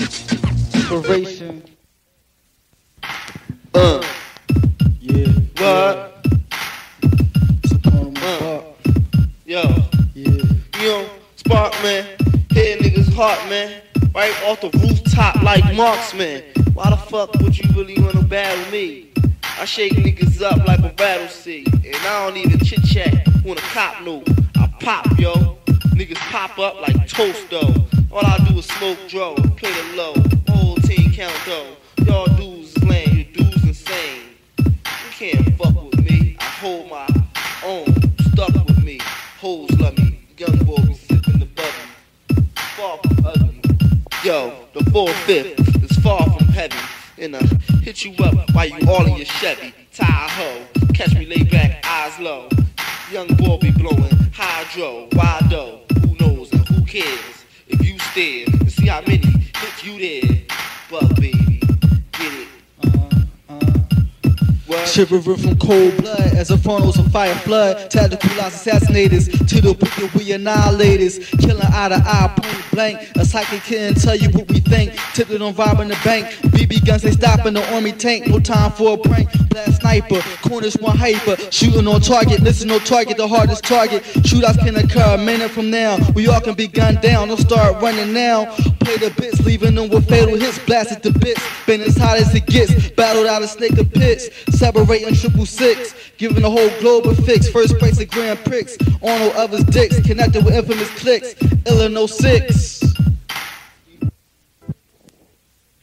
Inspiration. Uh, Yeah. what? Uh. Yo, Yeah. you know, spark man, hitting niggas heart man, right off the rooftop like marksman. Why the fuck would you really wanna battle me? I shake niggas up like a rattle seat, and I don't even chit chat when a cop know. I pop, yo. Niggas pop up like toast though. All I do is smoke dro, play the low, whole team count though. Y'all dudes is lame, you dudes insane. You can't fuck with me. I hold my own. Stuck with me. Hoes love me. Young boy be sipping the bubble. Far from ugly. Yo, the four fifth is far from heavy. And I hit you up while you all in your Chevy. Tie Tahoe. Catch me lay back, eyes low. Young boy be blowing hydro, wide dough. Who knows and who cares? See how many hit you there. But baby, get it. Uh, uh. Shivering from cold blood as furnace of fire flood. Tactical assassinators to the wicked we annihilators. Killing eye to eye, blank. A psychic can't tell you what we think. Tipped it on robbing the bank. BB guns they stopping the army tank. No time for a prank. Blast sniper, corners one hyper. Shooting on target, listen on target, the hardest target. Shootouts can occur a minute from now. We all can be gunned down. Don't start running now. Play the bits, leaving them with fatal hits. Blasted the bits, been as hot as it gets. Battled out a snake of pits, separating triple six. Giving the whole globe a fix. First place at Grand Prix. On no others' dicks, connected with infamous clicks. Illinois 6.